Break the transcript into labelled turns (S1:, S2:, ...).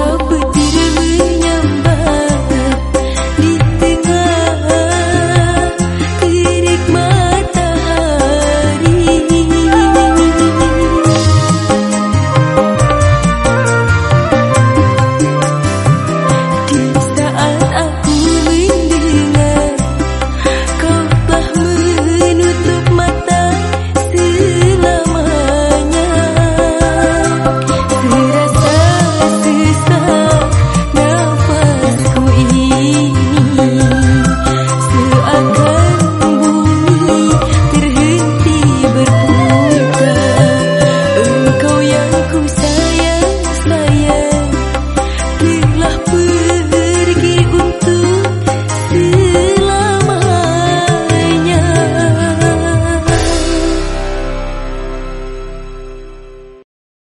S1: love, but didn't.